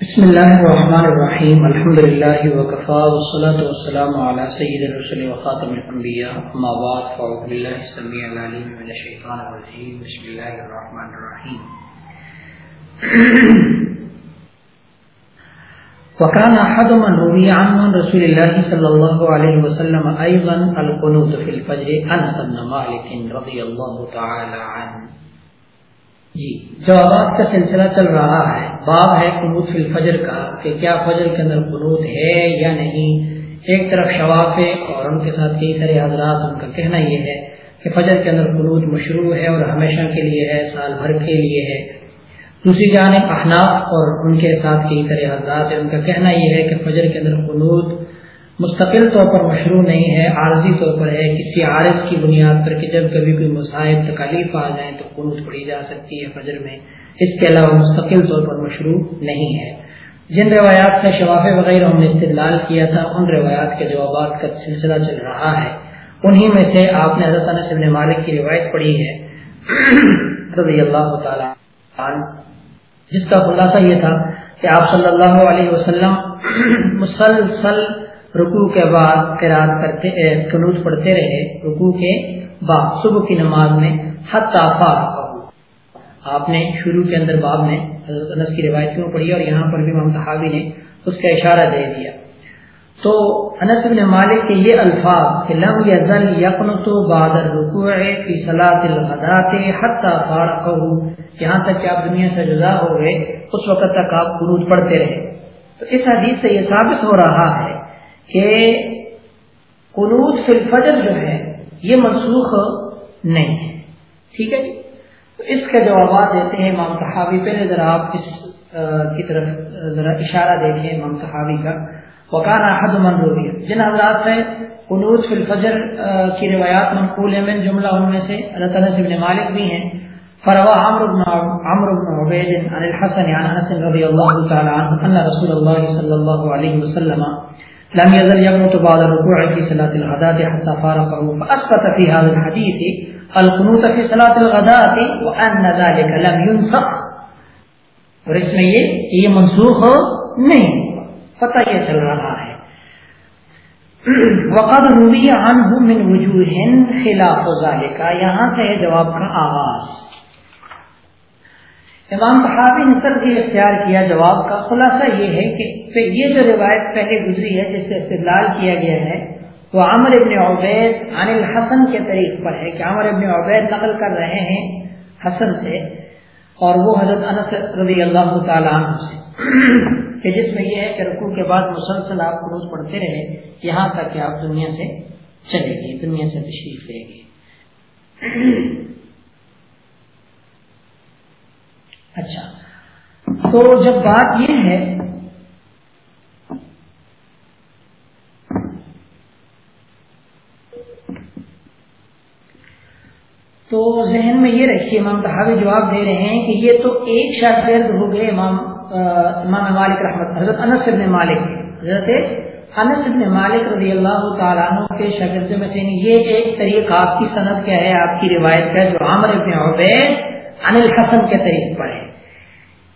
بسم الله الرحمن الرحيم. الحمد لله وكفى والصلاة والسلام على سيد الرسل وخاتم الأنبياء. أما بعد، فأعوذ بالله السميع العليم من الشيطان الرجيم. بسم الله الرحمن الرحيم. وكان أحد من روي عن رسول الله صلى الله عليه وسلم أيضا القنوت في الفجر، أنس بن مالك رضي الله تعالى عنه. جی۔ جوابات کا سلسلہ چل رہا ہے، باب ہے قنوت فی الفجر کا، کہ کیا فجر کے اندر قنوت ہے یا نہیں؟ ایک طرف شواف اور ان کے ساتھ کئی سارے حضرات، ان کا کہنا یہ ہے کہ فجر کے اندر قنوت مشروع ہے اور ہمیشہ کے لیے ہے، سال بھر کے لیے ہے۔ دوسری جانب احناف اور ان کے ساتھ کئی سارے حضرات ہیں، ان کا کہنا یہ ہے کہ فجر کے اندر قنوت مستقل طور پر مشروع نہیں ہے، عارضی طور پر ہے، کسی عارض کی بنیاد پر کہ جب کبھی کوئی مصائب، تکالیف آ جائیں تو قنوت پڑھی جا سکتی ہے فجر میں۔ اس کے علاوہ مستقل طور پر مشروع نہیں ہے۔ جن روایات سے شواف وغیرہ ہم نے استدلال کیا تھا، ان روایات کے جوابات کا سلسلہ چل رہا ہے۔ انہی میں سے آپ نے حضرت انس بن مالک کی روایت پڑھی ہے۔ رضی اللہ تعالی جس کا خلاصہ یہ تھا کہ آپ صلی اللہ علیہ وسلم مسلسل رکوع کے بعد قرآن کرتے قنوت پڑھتے رہے رکوع کے بعد صبح کی نماز میں حتافا آپ نے شروع کے اندر باب میں حضرت انس کی روایت کیوں پڑھی اور یہاں پر بھی امام صحابی نے اس کا اشارہ دے دیا۔ تو انس بن مالک کے یہ الفاظ کہ لم یزل یقنت بعد الرکوع فی صلاۃ الغداۃ حتى فارقه یہاں تک کہ آپ دنیا سے جدا ہو گئے، اس وقت تک آپ قنوت پڑھتے رہے۔ تو اس حدیث سے یہ ثابت ہو رہا ہے کہ قنوط فی الفجر جو ہے، یہ منسوخ نہیں ہے۔ ٹھیک ہے جی؟ تو اس کے جوابات دیتے ہیں امام تحاوی پہلے ذرا آپ اس کی طرف ذرا اشارہ دیکھیں امام تحاوی کا۔ وکان احد من روی جن حضرات سے قنوط فی الفجر کی روایات منقول ہیں، من جملہ ان میں سے اللہ تعالیٰ سے ابن مالک بھی ہیں۔ فروا عمرو بن عمرو بن عبید عن الحسن عن انس رضی اللہ تعالی عنہ ان رسول اللہ صلی اللہ علیہ وسلم لم يزل يقنط بعد الركوع في صلاة الغداة حتى فارقه. فأثبت في هذا الحديث القنوت في صلاة الغداة وأن ذلك لم ينسخ اور اس میں یہ کہ یہ منسوخ نہیں پتہ یہ چل رہا ہے. وقد روی عنہ من وجوہ خلاف ذلك. یہاں سے ہے جواب کا آغاز. امام صحابی نے ترجیح اختیار کیا جواب کا۔ خلاصہ یہ ہے کہ یہ جو روایت پہلے گزری ہے جس سے استدلال کیا گیا ہے، وہ عامر ابن عبید عن الحسن کے طریق پر ہے کہ عامر ابن عبید نقل کر رہے ہیں حسن سے اور وہ حضرت انس رضی اللہ تعالیٰ عنہ سے۔ کہ جس میں یہ ہے کہ رکوع کے بعد مسلسل آپ روز پڑھتے رہے، یہاں تک کہ آپ دنیا سے چلے گئے، دنیا سے تشریف لے گئے۔ اچھا۔ تو جب بات یہ ہے تو ذہن میں یہ رکھیے، امام تحاوی جواب دے رہے ہیں کہ یہ تو ایک شاگرد ہو گئے امام امام مالک رحمت حضرت انس ابن مالک، حضرت انس ابن مالک رضی اللہ تعالیٰ عنہ کے شاگردوں میں سے یہ ایک طریقہ آپ کی صنعت کیا ہے؟ آپ کی روایت کا جو عامر ابن عبید عن الحسن کے طریق پر ہے۔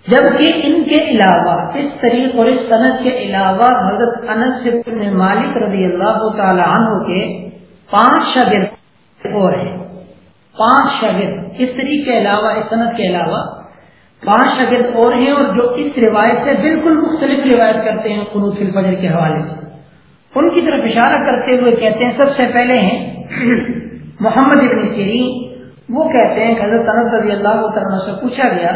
جبکہ ان کے علاوہ، اس طریق اور اس صنعت کے علاوہ، حضرت انس بن مالک رضی اللہ تعالی عنہ کے پانچ شاگرد اور ہیں۔ پانچ شاگرد، اس طریق کے علاوہ، اس صنعت کے علاوہ پانچ شاگرد اور ہیں اور جو اس روایت سے بالکل مختلف روایت کرتے ہیں قنوط الفجر کے حوالے سے۔ ان کی طرف اشارہ کرتے ہوئے کہتے ہیں، سب سے پہلے ہیں محمد ابن سیرین وہ کہتے ہیں کہ حضرت انس رضی اللہ تعالیٰ سے پوچھا گیا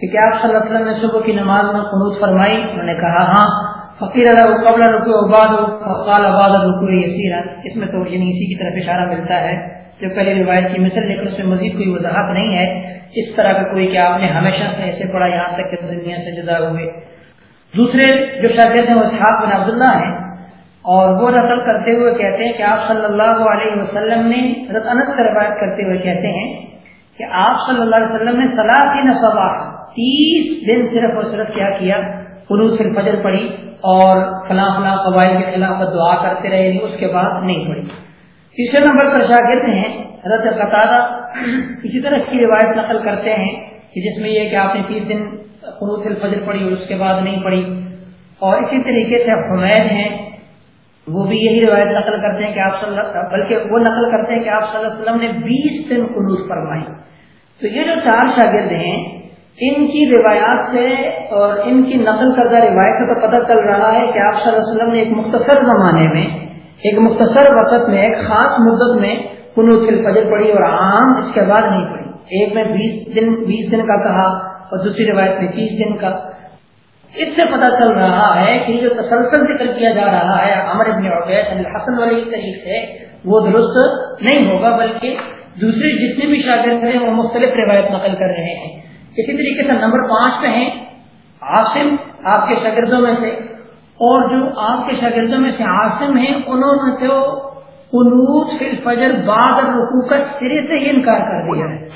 کہ کیا آپ صلی اللہ علیہ وسلم نے صبح کی نماز میں قنوت فرمائی؟ انہوں نے کہا ہاں۔ فقیر اللہ قبل رکو اباد قال اباد رکو یسیر اس میں تو یعنی اسی کی طرف اشارہ ملتا ہے۔ جو پہلے روایت کی مثل لیکن اس میں مزید کوئی وضاحت نہیں ہے۔ اس طرح کا کوئی کہ آپ نے ہمیشہ سے ایسے پڑھا، یہاں تک کہ دنیا سے جدا ہوئے۔ دوسرے جو شاگرد ہیں، وہ اسحاق بن عبداللہ ہیں۔ اور وہ نقل کرتے ہوئے کہتے ہیں کہ آپ صلی اللہ علیہ وسلم نے، حضرت انس سے روایت کرتے ہوئے کہتے ہیں کہ آپ صلی اللہ علیہ وسلم نے صلاح صباح تیس دن صرف اور صرف کیا کیا؟ قنوط فی الفجر پڑھی اور فلاں فلاں قبائل کے خلاف دعا کرتے رہے یعنی اس کے بعد نہیں پڑھی۔ تیسرے نمبر پر شاگرد ہیں، حضرت قطادہ، اسی طرح کی روایت نقل کرتے ہیں کہ جس میں یہ کہ آپ نے تیس دن قنوت الفجر پڑھی اور اس کے بعد نہیں پڑھی۔ اور اسی طریقے سے حمید ہیں وہ بھی یہی روایت نقل کرتے ہیں کہ آپ صلی اللہ بلکہ وہ نقل کرتے ہیں کہ آپ صلی اللہ علیہ وسلم نے بیس دن قنوط فرمائی۔ تو یہ جو چار شاگرد ہیں، ان کی روایات سے اور ان کی نقل کردہ روایت سے تو پتہ چل رہا ہے کہ آپ صلی اللہ علیہ وسلم نے ایک مختصر زمانے میں، ایک مختصر وقت میں، ایک خاص مدت میں قنوط الفجر پڑھی اور عام اس کے بعد نہیں پڑھی۔ ایک میں بیس دن بیس دن کا کہا اور دوسری روایت میں تیس دن کا۔ اس سے پتہ چل رہا ہے کہ جو تسلسل ذکر کیا جا رہا ہے عمر ابن عبید الحسن والی طریق سے، وہ درست نہیں ہوگا، بلکہ دوسرے جتنے بھی شاگرد ہیں، وہ مختلف روایت نقل کر رہے ہیں۔ اسی طریقے سے نمبر پانچ پہ ہیں عاصم، آپ کے شاگردوں میں سے۔ اور جو آپ کے شاگردوں میں سے عاصم ہیں، انہوں نے تو قنوط فی الفجر بعد رقو کا سرے سے ہی انکار کر دیا ہے۔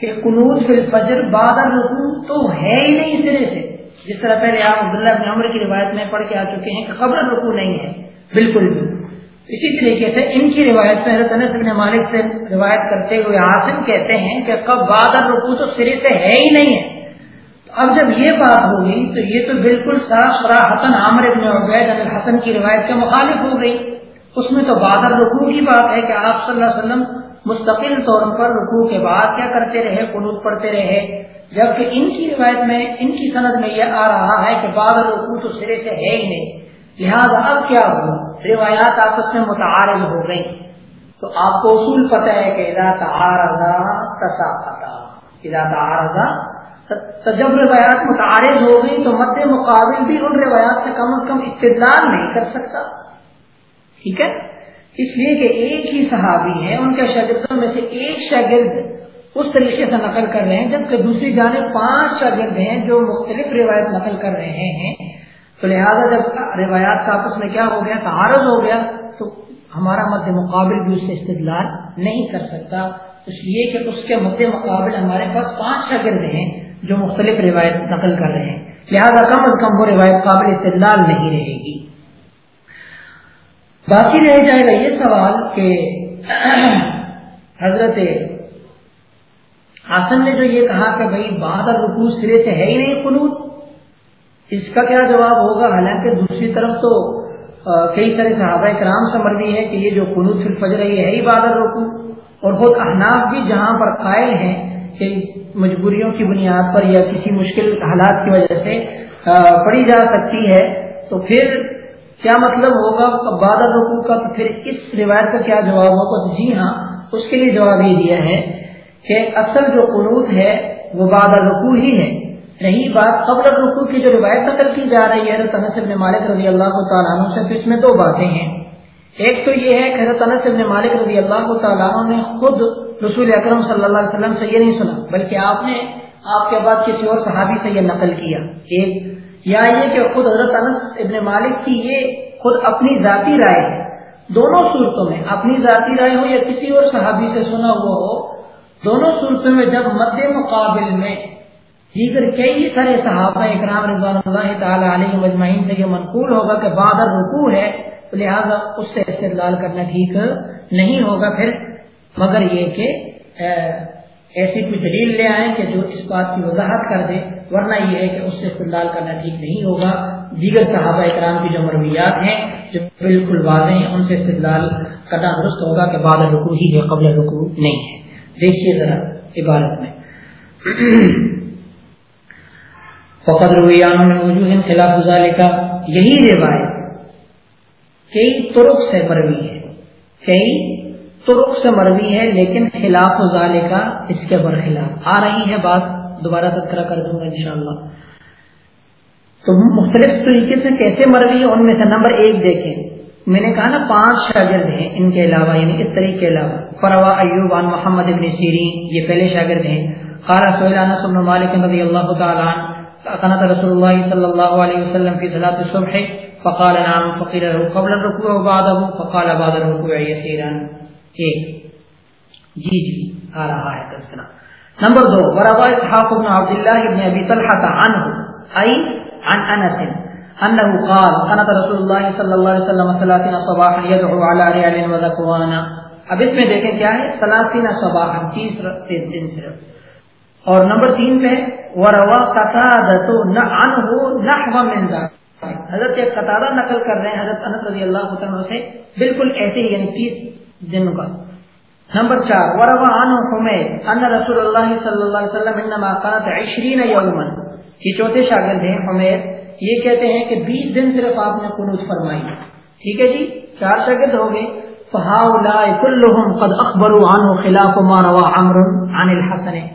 کہ قنوط فی الفجر بعد رقو تو ہے ہی نہیں سرے سے۔ جس طرح پہلے آپ عبداللہ بن عمر کی روایت میں پڑھ کے آ چکے ہیں کہ قبر رکو نہیں ہے، بالکل بھی۔ اسی طریقے سے ان کی روایت میں حضرت انس بن مالک سے روایت کرتے ہوئے عاصم کہتے ہیں کہ کب بادر رکو تو سرے سے ہے ہی نہیں ہے۔ اب جب یہ بات ہوگی تو یہ تو بالکل صاف سراحتن عامر ابن عبید الحسن کی روایت کے مخالف ہو گئی۔ اس میں تو بادر رکو کی بات ہے کہ آپ صلی اللہ علیہ وسلم مستقل طور پر رکوع کے بعد کیا کرتے رہے قنوط پڑھتے رہے۔ جبکہ ان کی روایت میں، ان کی صنعت میں یہ آ رہا ہے کہ بادل رکوع تو سرے سے ہے ہی نہیں۔ لہذا اب کیا ہوا؟ روایات آپس میں متعارض ہو گئی۔ تو آپ کو اصول پتہ ہے کہ ادا تعارضا تصا ادا تعارضا تو جب روایات متعارض ہو گئی تو مد مقابل بھی ان روایات سے کم از کم استدلال نہیں کر سکتا۔ ٹھیک ہے؟ اس لیے کہ ایک ہی صحابی ہے ان کے شاگردوں میں سے ایک شاگرد اس طریقے سے نقل کر رہے ہیں، جبکہ دوسری جانب پانچ شاگرد ہیں جو مختلف روایت نقل کر رہے ہیں۔ تو لہٰذا جب روایات کا آپس میں کیا ہو گیا، تعارض ہو گیا، تو ہمارا مد مقابل بھی اس سے استدلال نہیں کر سکتا۔ اس لیے کہ اس کے مد مقابل ہمارے پاس پانچ شاگرد ہیں جو مختلف روایت نقل کر رہے ہیں۔ لہذا کم از کم وہ روایت قابل استدلال نہیں رہے گی۔ باقی رہ جائے گا یہ سوال کہ حضرت حسن نے جو یہ کہا کہ بھائی بہادر رکو سرے سے ہے ہی نہیں قنوت، اس کا کیا جواب ہوگا؟ حالانکہ دوسری طرف تو کئی طرح صحابہ کرام سے ہے کہ یہ جو قنوت پھر فجر ہے، یہ ہے ہی بہادر رکو اور خود احناف بھی جہاں پر قائل ہیں کہ مجبوریوں کی بنیاد پر یا کسی مشکل حالات کی وجہ سے پڑھی جا سکتی ہے۔ تو پھر کیا مطلب ہوگا؟ بادر رکو کا تو پھر اس روایت کا کیا جواب ہوگا؟ جی ہاں اس کے لیے جواب یہ دیا ہے کہ اصل جو قنوط ہے وہ بعد رقو ہی ہے۔ رہی بات قبل رقو کی جو روایت نقل کی جا رہی ہے، حضرت انس ابن مالک رضی اللہ تعالیٰ عنہ سے اس میں دو باتیں ہیں۔ ایک تو یہ ہے کہ حضرت انس ابن مالک رضی اللہ تعالیٰ عنہ نے خود رسول اکرم صلی اللہ علیہ وسلم سے یہ نہیں سنا، بلکہ آپ نے آپ کے بعد کسی اور صحابی سے یہ نقل کیا۔ ایک، یا یہ کہ خود حضرت انس ابن مالک کی یہ خود اپنی ذاتی رائے ہے۔ دونوں صورتوں میں اپنی ذاتی رائے ہو یا کسی اور صحابی سے سنا ہوا ہو دونوں صورتوں میں جب مد مقابل میں دیگر کئی سارے صحابہ اکرام رضوان اللہ تعالیٰ علیہ مجمعین سے یہ منقول ہوگا کہ بادر رکوع ہے، تو لہٰذا اس سے استدلال کرنا ٹھیک نہیں ہوگا پھر۔ مگر یہ کہ ایسی کوئی دلیل لے آئیں کہ جو اس بات کی وضاحت کر دے، ورنہ یہ ہے کہ اس سے استدلال کرنا ٹھیک نہیں ہوگا۔ دیگر صحابہ اکرام کی جو مرویات ہیں، جو بالکل واضح ہیں، ان سے استدلال کرنا درست ہوگا کہ بادر رکوع ہی ہے، قبل رکوع نہیں ہے۔ دیکھیے ذرا عبارت میں۔ فقد رویانوں میں وجوہ خلاف کا یہی روایت کئی ترک سے مروی ہے۔ کئی ترک سے مروی ہے، لیکن خلاف ازالے کا اس کے برخلاف۔ آ رہی ہے بات، دوبارہ تذکرہ کر دوں گا انشاءاللہ۔ تو مختلف طریقے سے کیسے مروی ہے، ان میں سے نمبر ایک دیکھیں۔ میں نے کہا نا پانچ شاگرد ہیں ان کے علاوہ یعنی اس طریقے کے علاوہ۔ فروا ایوب عن محمد ابن سیرین، یہ پہلے شاگرد ہیں۔ قال سئلنا بن مالک رضی اللہ تعالی عنہ قنات رسول اللہ صلی اللہ علیہ وسلم فی صلاة الصبح، فقال نعم، فقیل له قبل الرکوع وبعده فقال بعد الرکوع یسیرا۔ ایک جی جی آ رہا ہے تذکرہ۔ نمبر دو، وروا اسحاق بن عبداللہ ابن ابی طلحہ عنہ، ای عن انس۔ انه قال قنات رسول اللہ صلی اللہ علیہ وسلم ثلاثین صباحا يدعو على رعل وذكوانا. اب اس میں دیکھیں کیا ہے؟ ثلاثین صباحا، تیس دن صرف. اور نمبر تین پہ، وروا قتادہ عنہ نحو من ذلك. حضرت قتادہ نقل کر رہے ہیں، حضرت انس رضی اللہ عنہ سے بالکل ایسے ہی یعنی 30 دنوں کا. نمبر چار، وروا عنہ حمید ان رسول اللہ صلی اللہ علیہ وسلم انما قنت 20 یوما یہ چوتھے شاگرد ہیں حمید یہ کہتے ہیں کہ 20 دن صرف آپ نے قنوت فرمائی۔ ٹھیک ہے جی؟ چار شاگرد ہو گئے۔ قد اخبروا عنه خلاف ما روى عمرو عن الحسن۔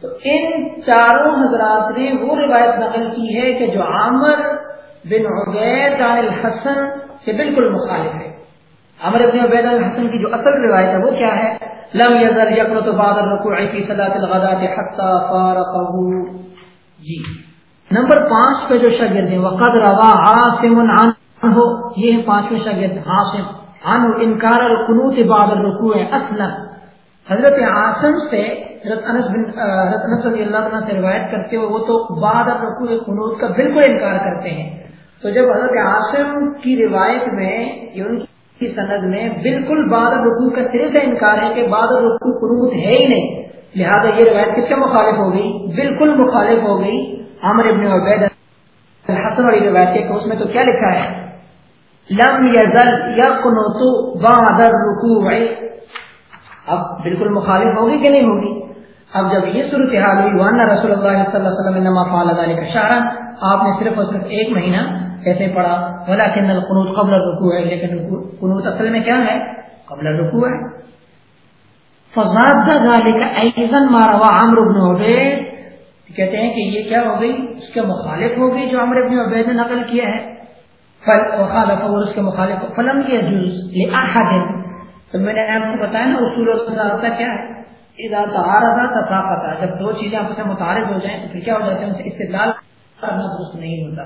تو ان چاروں حضرات نے وہ روایت نقل کی ہے کہ جو عامر بن عبید عن الحسن سے بالکل مخالف ہے۔ عمر بن عبید الحسن کی جو اصل روایت ہے وہ کیا ہے؟ لم يزل يقنط بعد الركوع في صلاه الغداة حتى فارقه۔ جی۔ نمبر پانچ پہ جو شاگرد ہیں، وقد روا عاصم عنہ یہ پانچویں شاگرد، عاصم عنہ انکار القنوت بعد الرکوع اصلا حضرت عاصم سے حضرت انس بن حضرت انس رضی اللہ عنہ سے روایت کرتے ہوئے وہ تو بعد الرکوع قنوت کا بالکل انکار کرتے ہیں۔ تو جب حضرت عاصم کی روایت میں ان کی سند میں بالکل بعد الرکوع کا سرے سے انکار ہے کہ بعد الرکوع قنوت ہے ہی نہیں، لہذا یہ روایت کس کا مخالف ہو گئی؟ بالکل مخالف ہو گئی۔ عامر ابن عبید الحسن والی روایت ہے کہ اس میں تو کیا لکھا ہے؟ لم یزل یقنط بعد الرکوع. اب بالکل مخالف ہوگی کہ نہیں ہوگی؟ اب جب یہ صورتحال ہوئی وانا رسول اللہ صلی اللہ علیہ وسلم انما فعل ذلك شهرا آپ نے صرف اور صرف ایک مہینہ ایسے پڑھا، ولكن القنوت قبل الركوع. ہے لیکن قنوت اصل میں کیا ہے؟ قبل الركوع. ہے فزاد ذلك ايضا ما روى عمرو بن عبيد. کہتے ہیں کہ یہ کیا ہو گئی؟ اس کے مخالف ہو گئی جو عمرو بن عبید نے نقل کیا ہے۔ فل وخالف اور اس کے مخالف فلم یہ يجوز لاحد تو میں نے آپ کو بتایا نا، اصول اور ہوتا کیا ہے؟ اذا تعارض تساقط جب دو چیزیں آپس میں متعارض ہو جائیں، تو پھر کیا ہو جاتا ہے؟ ان سے استدلال کرنا درست نہیں ہوتا۔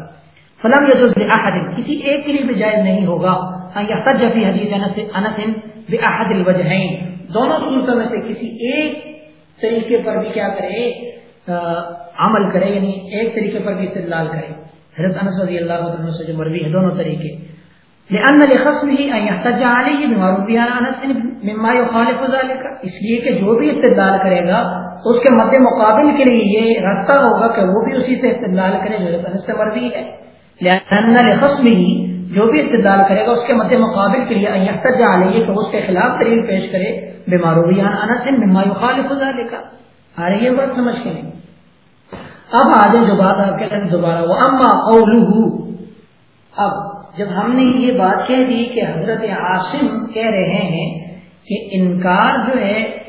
فلم يجوز لاحد کسی ایک کے لیے بھی جائز نہیں ہوگا۔ ان يحتج في حديث انس انس باحد الوجهين دونوں صورتوں میں سے کسی ایک طریقے پر بھی کیا کرے؟ عمل کرے یعنی ایک طریقے پر بھی استدلال کرے۔ حضرت انس رضی اللہ عنہ سے جو مروی ہے، دونوں طریقے۔ لأن لخصمه أن يحتج عليه بما روي عن أنس مما يخالف ذلك۔ اس لیے کہ جو بھی استدلال کرے گا، اس کے مد مقابل کے لیے یہ رکھتا ہوگا کہ وہ بھی اسی سے استدلال کرے جو انس سے مروی ہے۔ لأن لخصمه، جو بھی استدلال کرے گا، اس کے مد مقابل کے لیے ان يحتج عليه تو اس کے خلاف دلیل پیش کرے۔ بما روي عن أنس مما يخالف ذلك۔ آ رہی ہے بات سمجھ کے نہیں۔ اب آگے جو بات آپ کے لیے دوبارہ، وہ اما قوله اب جب ہم نے یہ بات کہہ دی کہ حضرت عاصم کہہ رہے ہیں کہ انکار جو ہے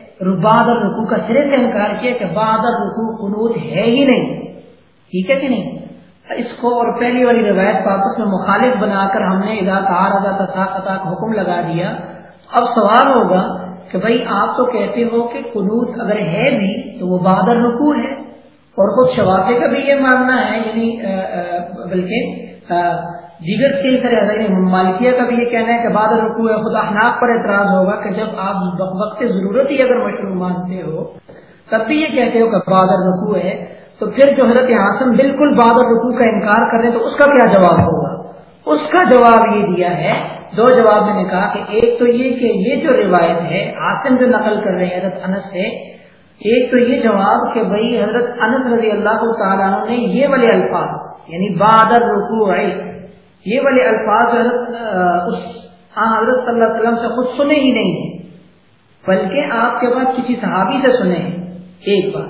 بادر رکو کا سرے سے انکار کیا کہ بادر رکو قنوت ہے ہی نہیں۔ ٹھیک ہے کہ نہیں؟ اس کو اور پہلی والی روایت واپس میں مخالف بنا کر ہم نے ادا تار ادا تصاقت حکم لگا دیا۔ اب سوال ہوگا کہ بھائی آپ تو کہتے ہو کہ قنوت اگر ہے بھی تو وہ بادر رکو ہے اور خود شوافے کا بھی یہ ماننا ہے یعنی بلکہ دیگر کئی یعنی سارے مالکیہ کا بھی یہ کہنا ہے کہ بعد رکوع ہے، خود احناف پر اعتراض ہوگا کہ جب آپ وقت ضرورت ہی اگر مشروع مانتے ہو، تب بھی یہ کہتے ہو کہ بعد رکوع ہے، تو پھر جو حضرت عاصم بالکل بعد رکوع کا انکار کر رہے تو اس کا کیا جواب ہوگا؟ اس کا جواب یہ دیا ہے دو جواب میں نے کہا کہ ایک تو یہ کہ یہ جو روایت ہے، عاصم جو نقل کر رہے ہیں حضرت انس سے، ایک تو یہ جواب کہ بھائی حضرت انس رضی اللہ تعالیٰ نے یہ والے الفاظ یعنی بادر رکوع یہ والے الفاظ حضرت اس حضرت صلی اللہ علیہ وسلم سے خود سنے ہی نہیں۔ ہیں بلکہ آپ کے بعد کسی صحابی سے سنے ہیں، ایک بار۔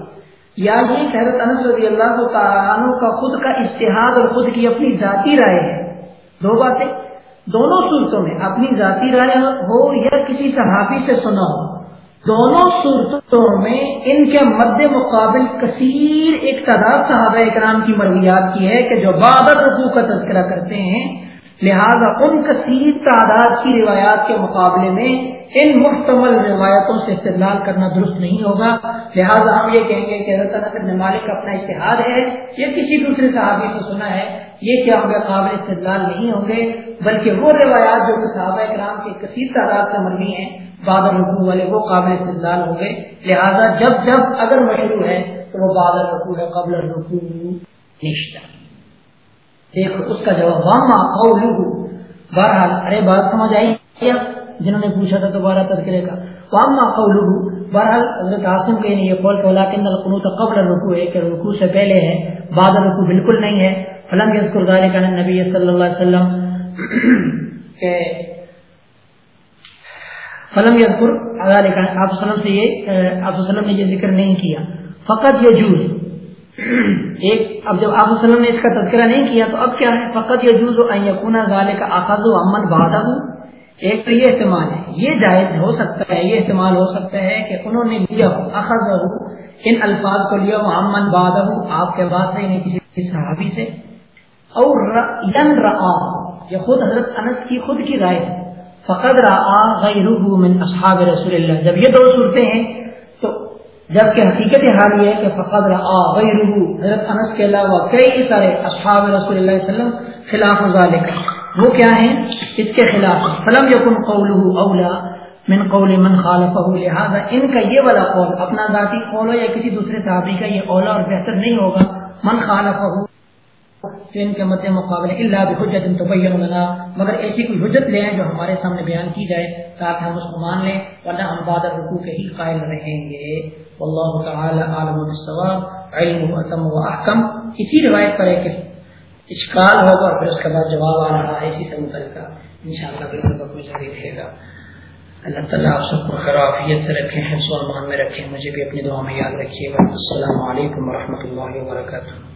یا یہ کہ حضرت انس رضی اللہ تعالیٰ کا خود کا اشتہاد اور خود کی اپنی ذاتی رائے ہے۔ دو باتیں۔ دونوں صورتوں میں اپنی ذاتی رائے ہو یا کسی صحافی سے سنا ہو، دونوں صورتوں میں ان کے مد مقابل کثیر ایک تعداد صحابہ اکرام کی مرویات کی ہے کہ جو بابر رقو کا تذکرہ کرتے ہیں، لہذا ان کثیر تعداد کی روایات کے مقابلے میں ان محتمل روایتوں سے استدلال کرنا درست نہیں ہوگا۔ لہذا ہم یہ کہیں گے کہ حضرت مالک اپنا اشتہار ہے۔ یا کسی دوسرے صحابی سے سنا ہے۔ یہ کیا ہوگا قابل استدلال نہیں ہوں گے۔ بلکہ وہ روایات جو صحابہ کرام کے کثیر تعداد سے مرنی ہیں بادل رقو والے وہ قابل استدلال ہوں گے۔ لہذا جب جب اگر مشہور ہے تو وہ بادل رقو ہے، قبل رقو نشتہ۔ دیکھو، اس کا جواب واما قولہ بہرحال، ارے بات سمجھ آئی؟ جنہوں نے پوچھا تھا دوبارہ تذکرے کا۔ واما قولہ بہرحال حضرت عاصم کے یعنی یہ قول کہ لیکن القنوت قبل رکوع ہے کہ رکوع سے پہلے ہے، بعد رکوع بالکل نہیں ہے۔ فلم یذکر ذلک ان نبی صلی اللہ علیہ وسلم کہ فلم یذکر ذلک آپ وسلم سے یہ، آپ وسلم نے یہ ذکر نہیں کیا۔ فقط یجوز۔ ایک اب جب آپ وسلم نے اس کا تذکرہ نہیں کیا تو اب کیا ہے؟ فقط یجوز ان یکون ذلک اخذ امن بعدہ ایک تو یہ احتمال ہے، یہ جائز ہو سکتا ہے، یہ احتمال ہو سکتا ہے کہ انہوں نے لیا ہو اخذ ان الفاظ کو لیا ہو امن آپ کے بعد سے انہیں کسی صحابی سے۔ اور ین یہ خود حضرت انس کی خود کی رائے ہے۔ فقد رآ غیرہ من اصحاب رسول اللہ۔ جب یہ دو صورتیں ہیں، تو جبکہ حقیقت حال یہ ہے کہ فقد رآ غیرہ حضرت انس کے علاوہ کئی سارے اصحاب رسول اللہ علیہ وسلم خلاف ذالک وہ کیا ہیں؟ اس کے خلاف۔ فلم یکن قوله اولا من قول من خالفه لہذا ان کا یہ والا قول، اپنا ذاتی قول ہو یا کسی دوسرے صحابی کا یہ اولا اور بہتر نہیں ہوگا۔ من خالفه ان کے مد مقابلے اللہ بحجت تبین لنا۔ مگر ایسی کوئی حجت لے جو ہمارے سامنے بیان کی جائے، تاکہ ہم اس کو مان لیں، ورنہ ہم بعد رکوع کے ہی قائل رہیں گے۔ واللہ تعالی عالم بالصواب، علم و اتم و احکم۔ اسی روایت پر ایک اشکال ہوگا اور پھر اس کے بعد جواب آ رہا ہے، اسی سے متعلقہ ان شاء اللہ پھر سبق میں جاری رہے گا۔ اللہ تعالیٰ آپ سب کو خرافیت سے رکھیں رکھے و سلمان میں رکھیں مجھے بھی اپنی دعا میں یاد رکھیے گا۔ السلام علیکم ورحمۃ اللہ وبرکاتہ۔